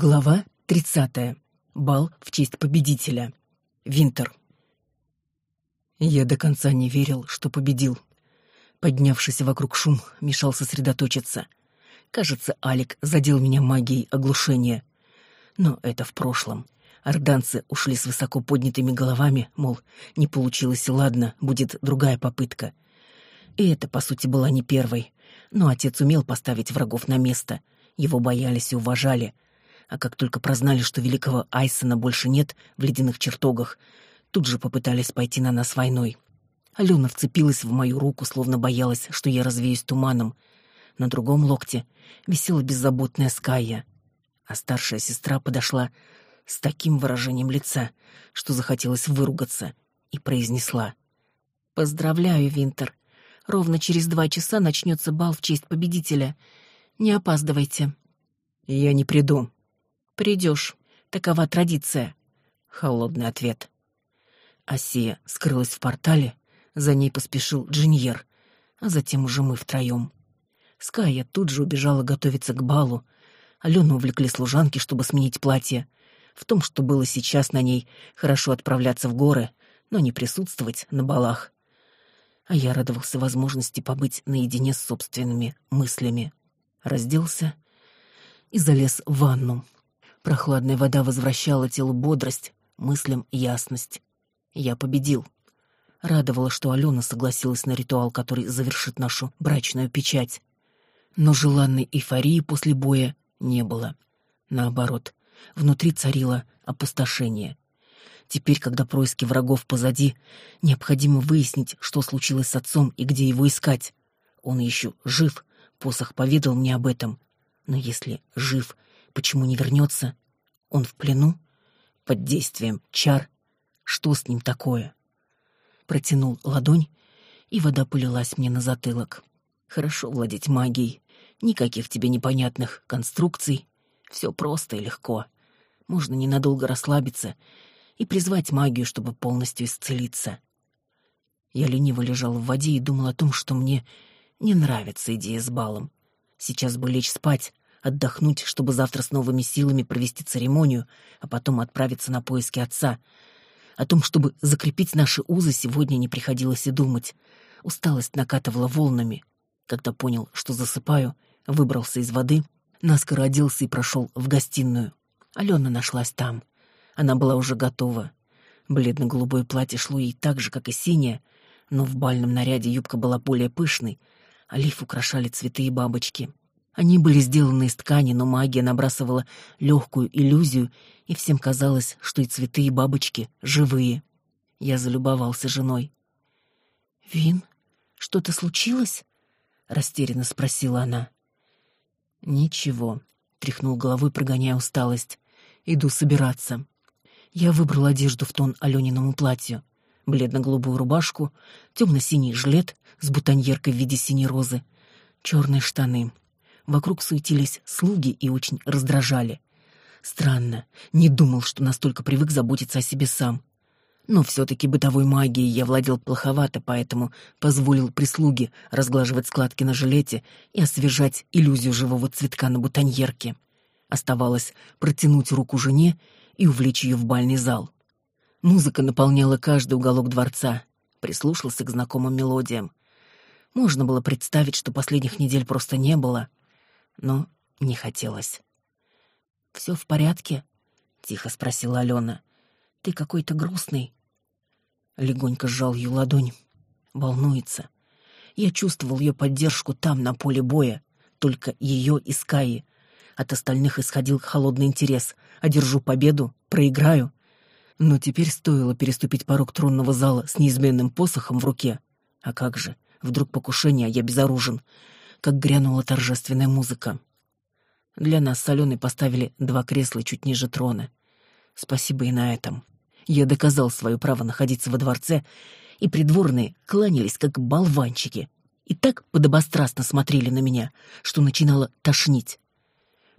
Глава 30. Бал в честь победителя. Винтер. Я до конца не верил, что победил. Поднявшийся вокруг шум мешал сосредоточиться. Кажется, Алик задел меня магией оглушения. Но это в прошлом. Орданцы ушли с высоко поднятыми головами, мол, не получилось, ладно, будет другая попытка. И это, по сути, была не первой. Но отец умел поставить врагов на место. Его боялись и уважали — а как только прознали, что великого Айсона больше нет в ледяных чертогах, тут же попытались пойти на нас войной. Алена вцепилась в мою руку, словно боялась, что я развеюсь туманом. На другом локте висела беззаботная Скайя, а старшая сестра подошла с таким выражением лица, что захотелось выругаться, и произнесла. «Поздравляю, Винтер. Ровно через два часа начнется бал в честь победителя. Не опаздывайте». «Я не приду», Придешь. Такова традиция. Холодный ответ. Асия скрылась в портале, за ней поспешил Джиньер, а затем уже мы втроем. Ская тут же убежала готовиться к балу. Алену увлекли служанки, чтобы сменить платье. В том, что было сейчас на ней, хорошо отправляться в горы, но не присутствовать на балах. А я радовался возможности побыть наедине с собственными мыслями. Разделся и залез в ванну. Прохладная вода возвращала телу бодрость, мыслям ясность. Я победил. Радовало, что Алена согласилась на ритуал, который завершит нашу брачную печать. Но желанной эйфории после боя не было. Наоборот, внутри царило опустошение. Теперь, когда происки врагов позади, необходимо выяснить, что случилось с отцом и где его искать. Он еще жив, посох поведал мне об этом. Но если жив — Почему не вернется? Он в плену? Под действием чар? Что с ним такое? Протянул ладонь, и вода полилась мне на затылок. Хорошо владеть магией. Никаких тебе непонятных конструкций. Все просто и легко. Можно ненадолго расслабиться и призвать магию, чтобы полностью исцелиться. Я лениво лежал в воде и думал о том, что мне не нравится идея с балом. Сейчас бы лечь спать, отдохнуть, чтобы завтра с новыми силами провести церемонию, а потом отправиться на поиски отца. О том, чтобы закрепить наши узы, сегодня не приходилось и думать. Усталость накатывала волнами. Когда понял, что засыпаю, выбрался из воды, наскоро оделся и прошел в гостиную. Алена нашлась там. Она была уже готова. Бледно-голубое платье шло ей так же, как и синее, но в бальном наряде юбка была более пышной, а лиф украшали цветы и бабочки. Они были сделаны из ткани, но магия набрасывала легкую иллюзию, и всем казалось, что и цветы, и бабочки живые. Я залюбовался женой. «Вин, что-то случилось?» — растерянно спросила она. «Ничего», — тряхнул головой, прогоняя усталость. «Иду собираться». Я выбрал одежду в тон Алениному платью. Бледно-голубую рубашку, темно-синий жилет с бутоньеркой в виде синей розы, черные штаны — Вокруг суетились слуги и очень раздражали. Странно, не думал, что настолько привык заботиться о себе сам. Но все-таки бытовой магией я владел плоховато, поэтому позволил прислуге разглаживать складки на жилете и освежать иллюзию живого цветка на бутоньерке. Оставалось протянуть руку жене и увлечь ее в бальный зал. Музыка наполняла каждый уголок дворца. Прислушался к знакомым мелодиям. Можно было представить, что последних недель просто не было но не хотелось. «Все в порядке?» — тихо спросила Алена. «Ты какой-то грустный». Легонько сжал ее ладонь. Волнуется. Я чувствовал ее поддержку там, на поле боя. Только ее и Скайи. От остальных исходил холодный интерес. Одержу победу, проиграю. Но теперь стоило переступить порог тронного зала с неизменным посохом в руке. А как же? Вдруг покушение, а я безоружен как грянула торжественная музыка. Для нас с Аленой поставили два кресла чуть ниже трона. Спасибо и на этом. Я доказал свое право находиться во дворце, и придворные кланялись, как болванчики, и так подобострастно смотрели на меня, что начинало тошнить.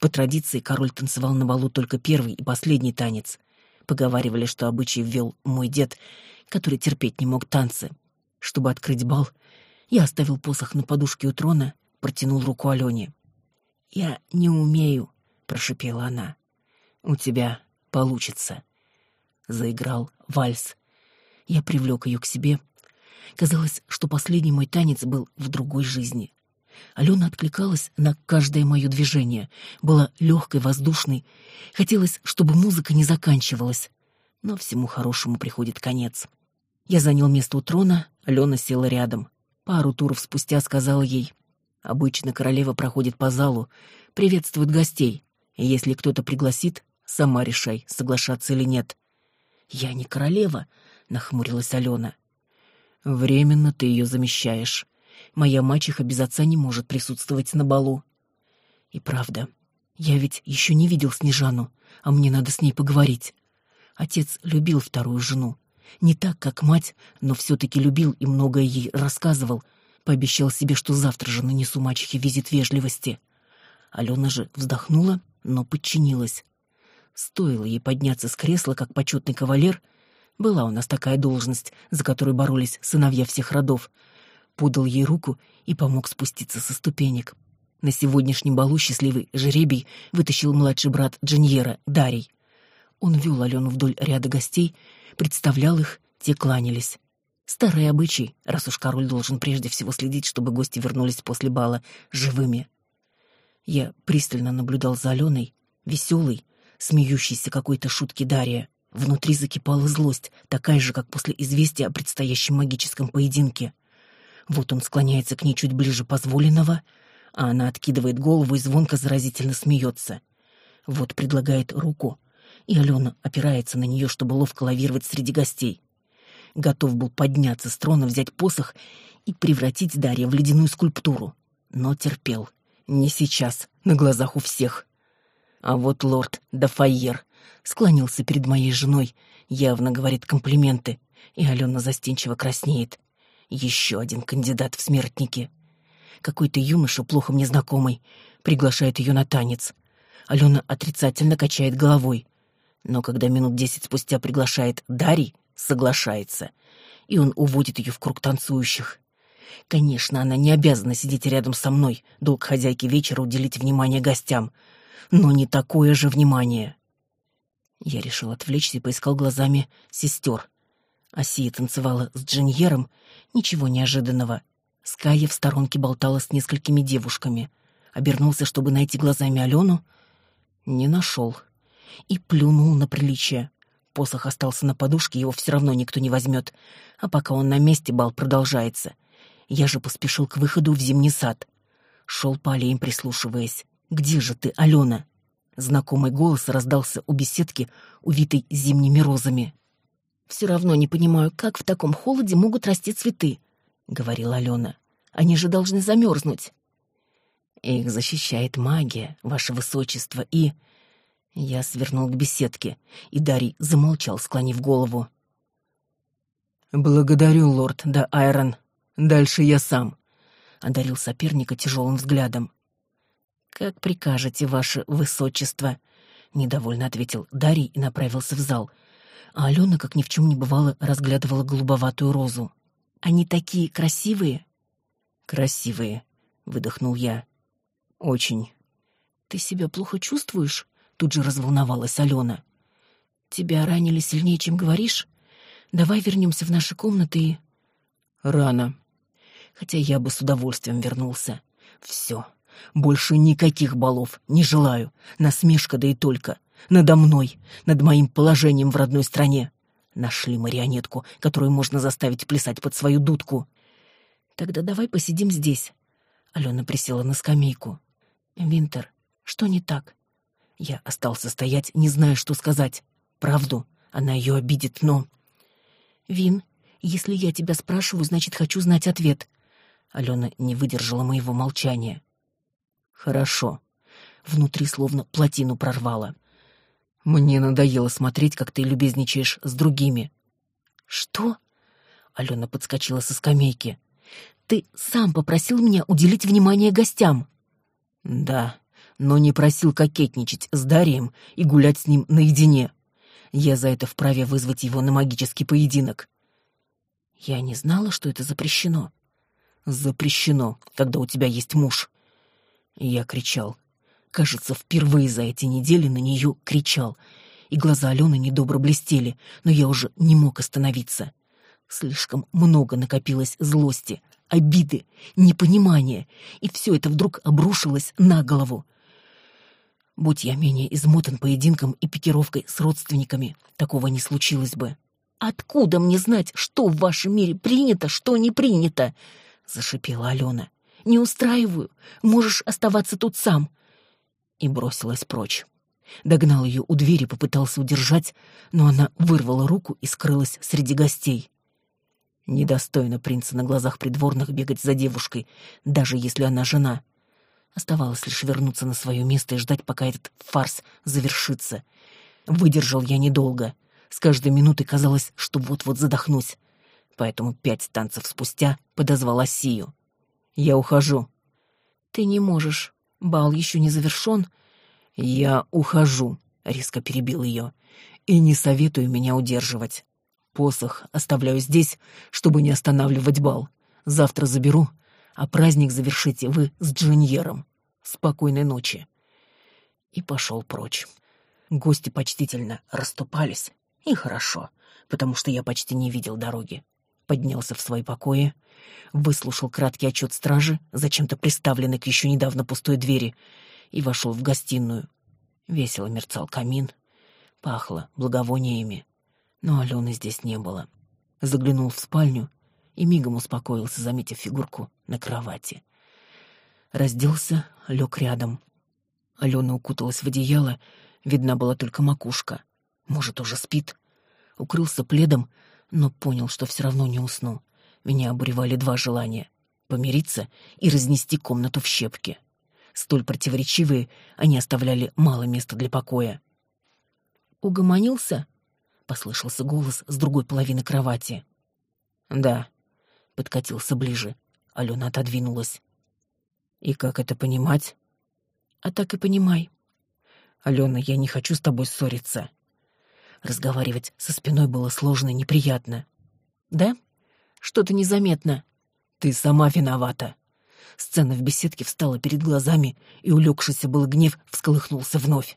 По традиции король танцевал на балу только первый и последний танец. Поговаривали, что обычай ввел мой дед, который терпеть не мог танцы. Чтобы открыть бал, я оставил посох на подушке у трона протянул руку Алене. «Я не умею», — прошипела она. У тебя получится. Заиграл вальс. Я привлек ее к себе. Казалось, что последний мой танец был в другой жизни. Алена откликалась на каждое мое движение, была легкой, воздушной. Хотелось, чтобы музыка не заканчивалась. Но всему хорошему приходит конец. Я занял место у трона, Алена села рядом. Пару туров спустя сказала ей, «Обычно королева проходит по залу, приветствует гостей, если кто-то пригласит, сама решай, соглашаться или нет». «Я не королева», — нахмурилась Алена. «Временно ты ее замещаешь. Моя мачеха без отца не может присутствовать на балу». «И правда, я ведь еще не видел Снежану, а мне надо с ней поговорить. Отец любил вторую жену. Не так, как мать, но все-таки любил и многое ей рассказывал. Пообещал себе, что завтра же нанесу мачехе визит вежливости. Алена же вздохнула, но подчинилась. Стоило ей подняться с кресла, как почетный кавалер. Была у нас такая должность, за которую боролись сыновья всех родов. Подал ей руку и помог спуститься со ступенек. На сегодняшнем балу счастливый жеребий вытащил младший брат Джиньера, Дарий. Он вел Алену вдоль ряда гостей, представлял их, те кланялись. Старый обычай, раз уж король должен прежде всего следить, чтобы гости вернулись после бала живыми. Я пристально наблюдал за Аленой, веселой, смеющейся какой-то шутки Дария. Внутри закипала злость, такая же, как после известия о предстоящем магическом поединке. Вот он склоняется к ней чуть ближе позволенного, а она откидывает голову и звонко заразительно смеется. Вот предлагает руку, и Алена опирается на нее, чтобы ловко лавировать среди гостей. Готов был подняться с трона, взять посох и превратить Дарья в ледяную скульптуру. Но терпел. Не сейчас, на глазах у всех. А вот лорд Дафайер склонился перед моей женой, явно говорит комплименты, и Алена застенчиво краснеет. Еще один кандидат в смертники. Какой-то юноша, плохо мне знакомый, приглашает ее на танец. Алена отрицательно качает головой но когда минут десять спустя приглашает Дарий, соглашается, и он уводит ее в круг танцующих. Конечно, она не обязана сидеть рядом со мной, долг хозяйки вечера уделить внимание гостям, но не такое же внимание. Я решил отвлечься и поискал глазами сестер. Асия танцевала с Джиньером, ничего неожиданного. Скайя в сторонке болтала с несколькими девушками. Обернулся, чтобы найти глазами Алену. Не нашел и плюнул на приличие. Посох остался на подушке, его все равно никто не возьмет. А пока он на месте, бал продолжается. Я же поспешил к выходу в зимний сад. Шел по аллеям, прислушиваясь. «Где же ты, Алена?» Знакомый голос раздался у беседки, увитой зимними розами. «Все равно не понимаю, как в таком холоде могут расти цветы», — говорила Алена. «Они же должны замерзнуть». «Их защищает магия, ваше высочество, и...» Я свернул к беседке, и Дарий замолчал, склонив голову. «Благодарю, лорд да Айрон. Дальше я сам», — одарил соперника тяжелым взглядом. «Как прикажете, ваше высочество», — недовольно ответил Дарий и направился в зал. А Алена, как ни в чем не бывало, разглядывала голубоватую розу. «Они такие красивые?» «Красивые», — выдохнул я. «Очень». «Ты себя плохо чувствуешь?» Тут же разволновалась Алена. «Тебя ранили сильнее, чем говоришь? Давай вернемся в наши комнаты и...» «Рано. Хотя я бы с удовольствием вернулся. Все. Больше никаких балов. Не желаю. Насмешка, да и только. Надо мной, над моим положением в родной стране. Нашли марионетку, которую можно заставить плясать под свою дудку. Тогда давай посидим здесь. Алена присела на скамейку. Винтер, что не так? Я остался стоять, не зная, что сказать. Правду, она ее обидит, но... Вин, если я тебя спрашиваю, значит, хочу знать ответ. Алена не выдержала моего молчания. Хорошо. Внутри словно плотину прорвало. Мне надоело смотреть, как ты любезничаешь с другими. Что? Алена подскочила со скамейки. Ты сам попросил меня уделить внимание гостям. Да, но не просил кокетничать с Дарием и гулять с ним наедине. Я за это вправе вызвать его на магический поединок. Я не знала, что это запрещено. Запрещено, когда у тебя есть муж. Я кричал. кажется, впервые за эти недели на нее кричал, и глаза Алены недобро блестели, но я уже не мог остановиться. Слишком много накопилось злости, обиды, непонимания, и все это вдруг обрушилось на голову. Будь я менее измотан поединком и пикировкой с родственниками, такого не случилось бы. «Откуда мне знать, что в вашем мире принято, что не принято?» — зашипела Алена. «Не устраиваю. Можешь оставаться тут сам». И бросилась прочь. Догнал ее у двери, попытался удержать, но она вырвала руку и скрылась среди гостей. Недостойно принца на глазах придворных бегать за девушкой, даже если она жена. Оставалось лишь вернуться на свое место и ждать, пока этот фарс завершится. Выдержал я недолго. С каждой минутой казалось, что вот-вот задохнусь. Поэтому пять танцев спустя подозвала Сию. «Я ухожу». «Ты не можешь. Бал еще не завершен». «Я ухожу», — резко перебил ее. «И не советую меня удерживать. Посох оставляю здесь, чтобы не останавливать бал. Завтра заберу, а праздник завершите вы с Джиньером. Спокойной ночи. И пошел прочь. Гости почтительно расступались, и хорошо, потому что я почти не видел дороги. Поднялся в свои покои, выслушал краткий отчет стражи, зачем-то приставленный к еще недавно пустой двери, и вошел в гостиную. Весело мерцал камин, пахло благовониями но Алены здесь не было. Заглянул в спальню и мигом успокоился, заметив фигурку на кровати. Разделся, лег рядом. Алена укуталась в одеяло, видна была только макушка. Может, уже спит? Укрылся пледом, но понял, что все равно не усну. Меня обуревали два желания — помириться и разнести комнату в щепки. Столь противоречивые, они оставляли мало места для покоя. «Угомонился?» — послышался голос с другой половины кровати. «Да», — подкатился ближе. Алена отодвинулась. «И как это понимать?» «А так и понимай». «Алена, я не хочу с тобой ссориться». Разговаривать со спиной было сложно и неприятно. «Да? Что-то незаметно». «Ты сама виновата». Сцена в беседке встала перед глазами, и улегшийся был гнев всколыхнулся вновь.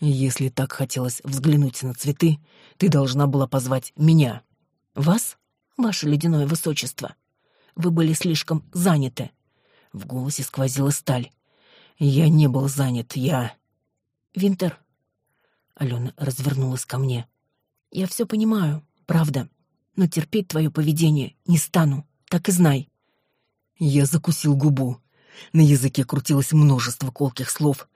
Если так хотелось взглянуть на цветы, ты должна была позвать меня. Вас, ваше ледяное высочество. Вы были слишком заняты. В голосе сквозила сталь. Я не был занят, я... Винтер. Алена развернулась ко мне. Я все понимаю, правда, но терпеть твое поведение не стану, так и знай. Я закусил губу. На языке крутилось множество колких слов,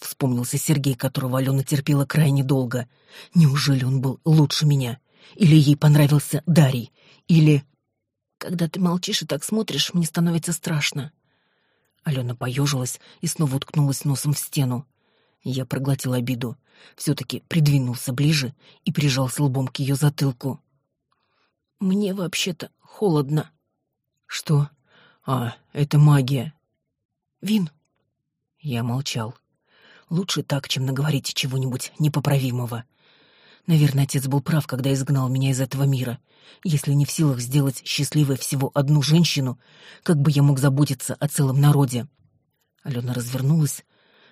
Вспомнился Сергей, которого Алена терпела крайне долго. Неужели он был лучше меня? Или ей понравился Дарий? Или... Когда ты молчишь и так смотришь, мне становится страшно. Алена поежилась и снова уткнулась носом в стену. Я проглотил обиду. Все-таки придвинулся ближе и прижался лбом к ее затылку. «Мне вообще-то холодно». «Что? А, это магия». «Вин». Я молчал. Лучше так, чем наговорить чего-нибудь непоправимого. Наверное, отец был прав, когда изгнал меня из этого мира. Если не в силах сделать счастливой всего одну женщину, как бы я мог заботиться о целом народе? Алена развернулась,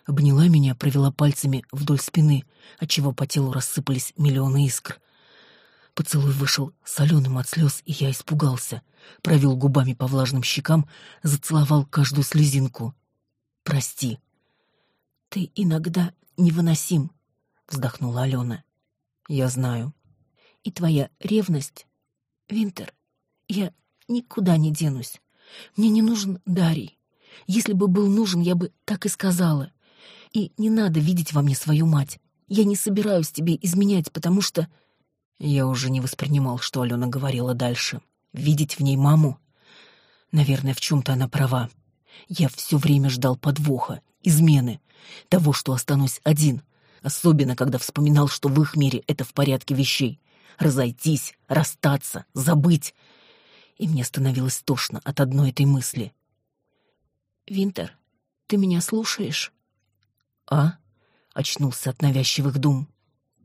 обняла меня, провела пальцами вдоль спины, отчего по телу рассыпались миллионы искр. Поцелуй вышел соленым от слез, и я испугался. Провел губами по влажным щекам, зацеловал каждую слезинку. «Прости», «Ты иногда невыносим», — вздохнула Алена. «Я знаю». «И твоя ревность...» «Винтер, я никуда не денусь. Мне не нужен Дарий. Если бы был нужен, я бы так и сказала. И не надо видеть во мне свою мать. Я не собираюсь тебе изменять, потому что...» Я уже не воспринимал, что Алена говорила дальше. Видеть в ней маму? Наверное, в чем-то она права. Я все время ждал подвоха, измены, того, что останусь один, особенно когда вспоминал, что в их мире это в порядке вещей. Разойтись, расстаться, забыть. И мне становилось тошно от одной этой мысли. «Винтер, ты меня слушаешь?» «А?» — очнулся от навязчивых дум.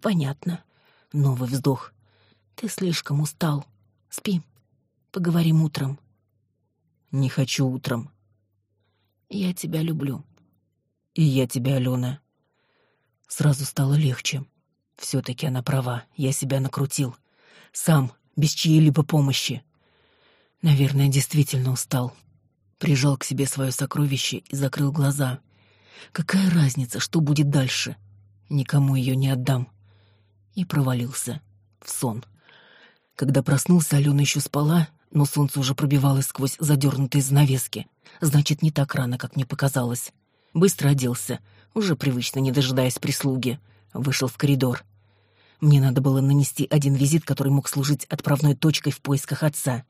«Понятно». Новый вздох. «Ты слишком устал. Спи. Поговорим утром». «Не хочу утром». «Я тебя люблю». И я тебя, Алена. Сразу стало легче. Все-таки она права, я себя накрутил. Сам, без чьей-либо помощи. Наверное, действительно устал. Прижал к себе свое сокровище и закрыл глаза. Какая разница, что будет дальше? Никому ее не отдам. И провалился в сон. Когда проснулся, Алена еще спала, но солнце уже пробивалось сквозь задернутые занавески. Значит, не так рано, как мне показалось. Быстро оделся, уже привычно не дожидаясь прислуги. Вышел в коридор. Мне надо было нанести один визит, который мог служить отправной точкой в поисках отца.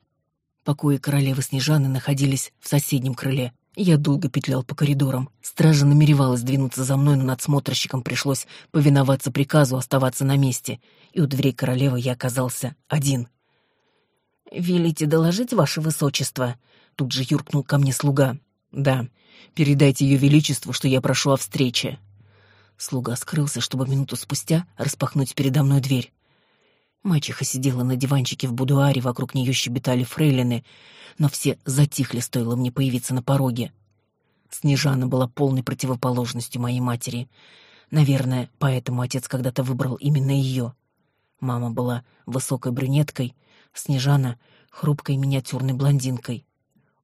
Покои королевы Снежаны находились в соседнем крыле. Я долго петлял по коридорам. Стража намеревалась двинуться за мной, но надсмотрщикам пришлось повиноваться приказу оставаться на месте, и у дверей королевы я оказался один. «Велите доложить, ваше высочество?» Тут же юркнул ко мне слуга. «Да, передайте ее величеству, что я прошу о встрече». Слуга скрылся, чтобы минуту спустя распахнуть передо мной дверь. Мачеха сидела на диванчике в будуаре, вокруг нее щебетали фрейлины, но все затихли, стоило мне появиться на пороге. Снежана была полной противоположностью моей матери. Наверное, поэтому отец когда-то выбрал именно ее. Мама была высокой брюнеткой, Снежана — хрупкой миниатюрной блондинкой.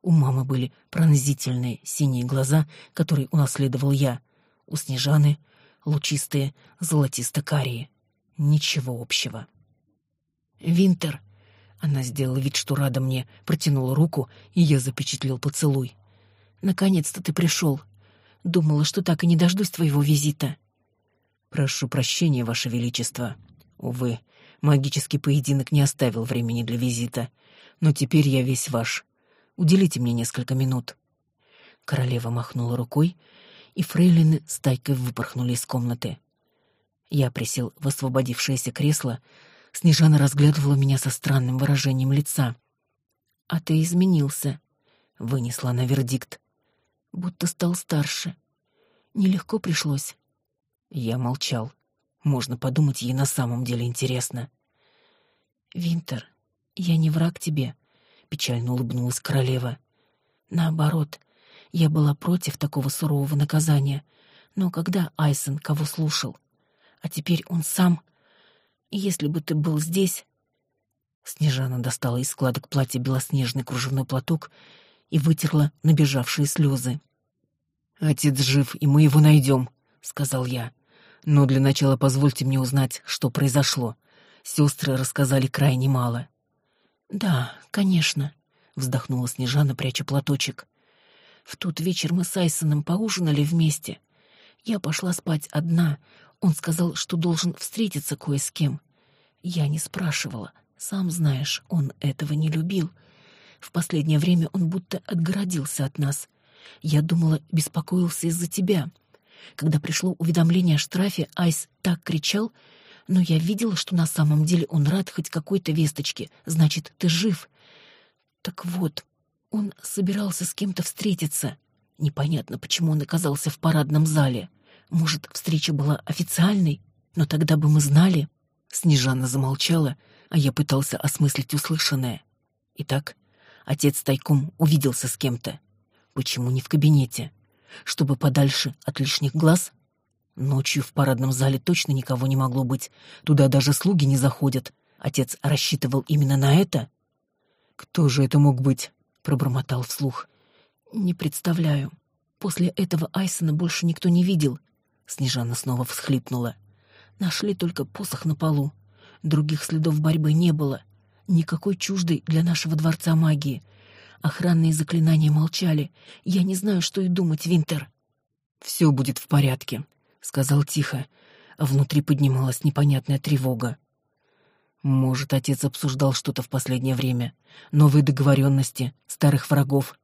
У мамы были пронзительные синие глаза, которые унаследовал я. У Снежаны лучистые, золотисто-карие. Ничего общего. «Винтер!» Она сделала вид, что рада мне, протянула руку, и я запечатлел поцелуй. «Наконец-то ты пришел. Думала, что так и не дождусь твоего визита». «Прошу прощения, Ваше Величество. Увы, магический поединок не оставил времени для визита. Но теперь я весь ваш. Уделите мне несколько минут». Королева махнула рукой, и фрейлины с тайкой выпорхнули из комнаты. Я присел в освободившееся кресло. Снежана разглядывала меня со странным выражением лица. «А ты изменился», — вынесла на вердикт. «Будто стал старше. Нелегко пришлось». Я молчал. Можно подумать, ей на самом деле интересно. «Винтер, я не враг тебе», — печально улыбнулась королева. «Наоборот, я была против такого сурового наказания. Но когда Айсон кого слушал? А теперь он сам. Если бы ты был здесь... Снежана достала из складок платья белоснежный кружевной платок и вытерла набежавшие слезы. «Отец жив, и мы его найдем», — сказал я. «Но для начала позвольте мне узнать, что произошло. Сестры рассказали крайне мало». «Да, конечно», — вздохнула Снежана, пряча платочек. В тот вечер мы с Айсоном поужинали вместе. Я пошла спать одна. Он сказал, что должен встретиться кое с кем. Я не спрашивала. Сам знаешь, он этого не любил. В последнее время он будто отгородился от нас. Я думала, беспокоился из-за тебя. Когда пришло уведомление о штрафе, Айс так кричал, но я видела, что на самом деле он рад хоть какой-то весточке. Значит, ты жив. Так вот, он собирался с кем-то встретиться. Непонятно, почему он оказался в парадном зале. Может, встреча была официальной? Но тогда бы мы знали. Снежана замолчала, а я пытался осмыслить услышанное. Итак, отец тайком увиделся с кем-то. Почему не в кабинете? Чтобы подальше от лишних глаз? Ночью в парадном зале точно никого не могло быть. Туда даже слуги не заходят. Отец рассчитывал именно на это? Кто же это мог быть? пробормотал вслух. Не представляю. После этого Айсона больше никто не видел. Снежана снова всхлипнула. Нашли только посох на полу. Других следов борьбы не было. Никакой чуждой для нашего дворца магии. Охранные заклинания молчали. Я не знаю, что и думать, Винтер. Все будет в порядке, сказал тихо, а внутри поднималась непонятная тревога. Может, отец обсуждал что-то в последнее время, новые договоренности, старых врагов.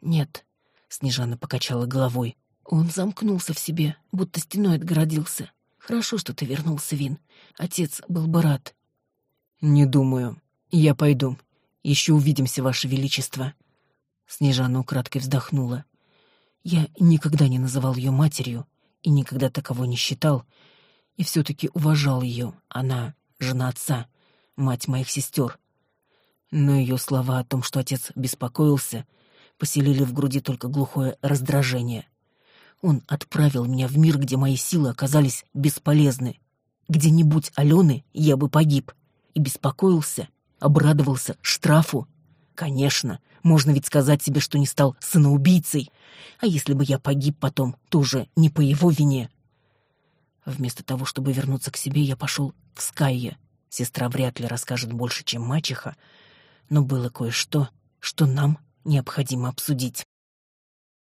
Нет, Снежана покачала головой. Он замкнулся в себе, будто стеной отгородился. Хорошо, что ты вернулся, Вин. Отец был бы рад. Не думаю. Я пойду. Еще увидимся, Ваше Величество. Снежана украдкой вздохнула. Я никогда не называл ее матерью и никогда таково не считал, и все-таки уважал ее. Она жена отца, мать моих сестер. Но ее слова о том, что отец беспокоился, поселили в груди только глухое раздражение. Он отправил меня в мир, где мои силы оказались бесполезны. Где-нибудь Алены я бы погиб. И беспокоился, обрадовался штрафу. Конечно, можно ведь сказать себе, что не стал сыноубийцей. А если бы я погиб потом, то уже не по его вине. Вместо того, чтобы вернуться к себе, я пошел в Скайе. Сестра вряд ли расскажет больше, чем мачеха, но было кое-что, что нам необходимо обсудить.